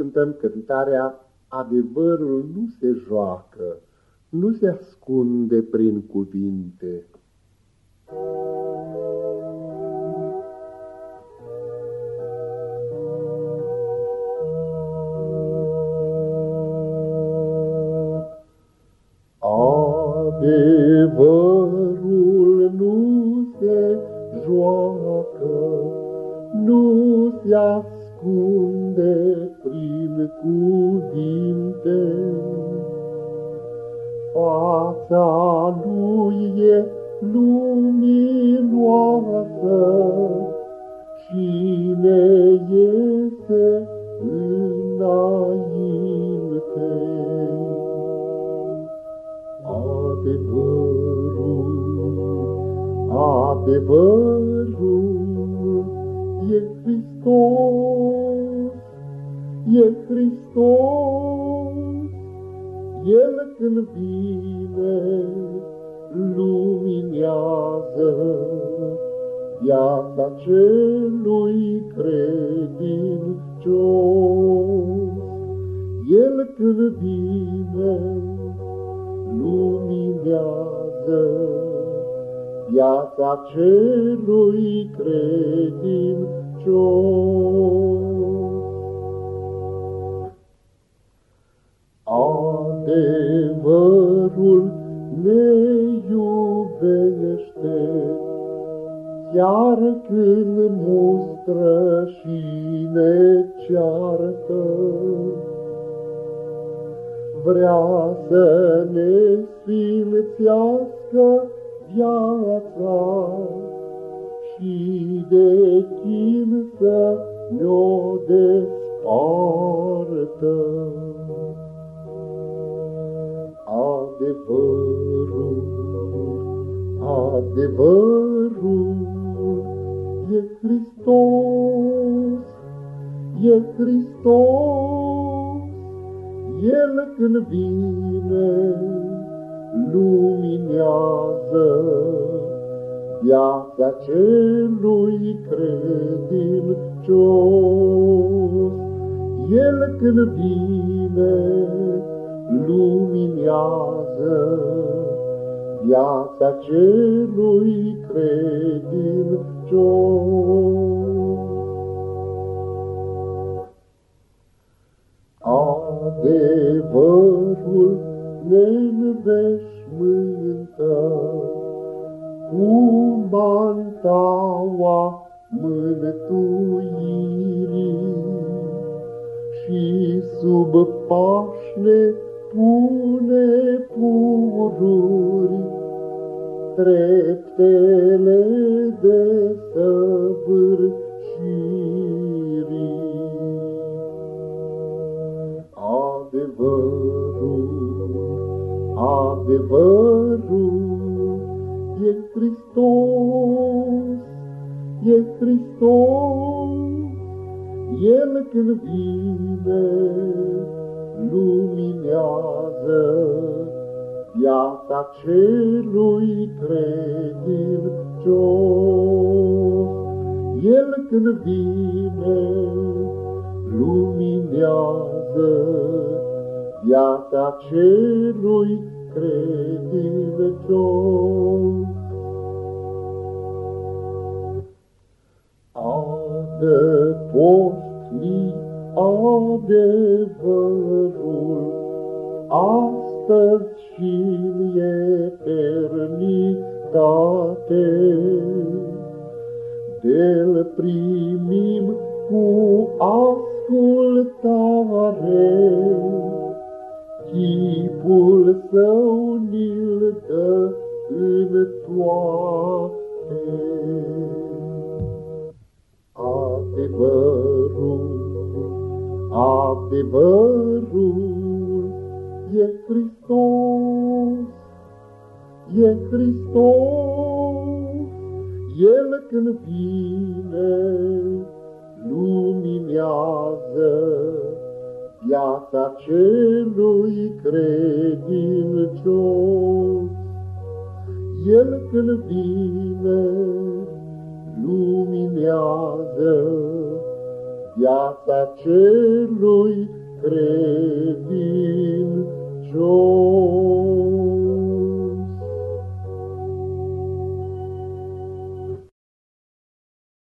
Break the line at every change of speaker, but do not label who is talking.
cântăm cântarea Adevărul nu se joacă, nu se ascunde prin cuvinte. Adevărul cuvinte. Fața lui e luminoasă și ne iese înainte. Adevărul, adevărul, e Hristos, e Hristos, El când vine luminează viața celui credincios. El când vine luminează viața celui credincios. Iubește, chiar când mustră și ne ceartă. Vrea să ne sfințească viața și de chin să ne-o despartă. Adevărul, e Hristos, e Hristos, El când vine, luminează viața celui credincios. El când vine, luminează viața celui credincios. Adevărul ne înveșmântă cu mantaua mântuirii și sub pașne pune pururi treptele de săvârșirii. Adevărul, adevărul, e Hristos, e Hristos, El când vine, luminează viața celui credincios. El când vine, luminează viața celui credincios. Adăpost adevărul, astăzi și în eternitate. De-l primim cu ascultare, chipul său ni-l dă în toate. Adevărul, adevărul, e Hristos, e Hristos, El când vine, luminează viața celui credincios. El când vine, luminează viața celui Crede